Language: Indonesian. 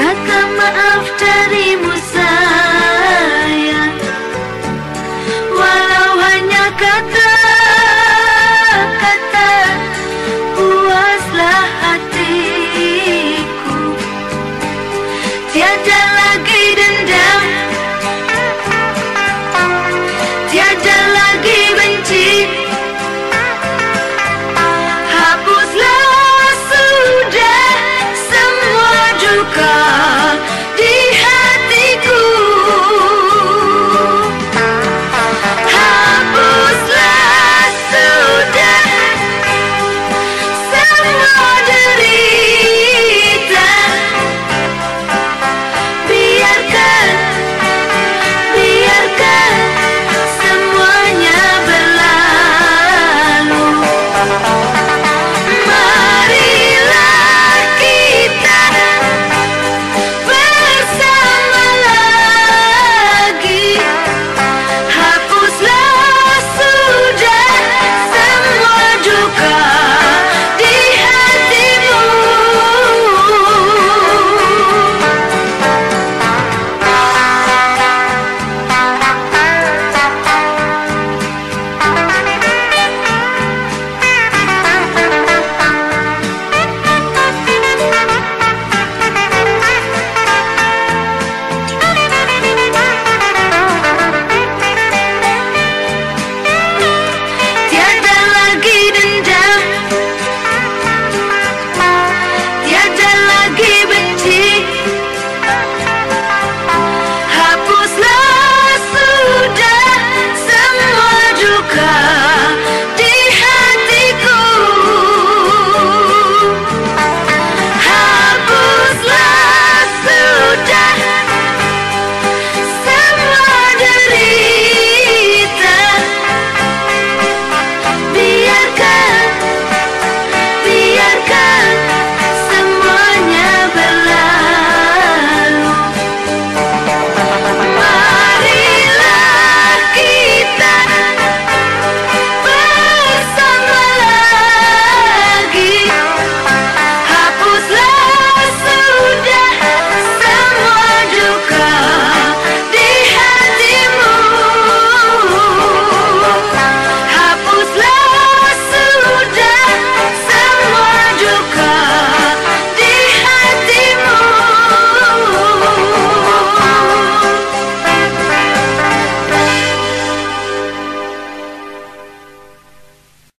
Kata maaf darimu sayang. Walau hanya kata-kata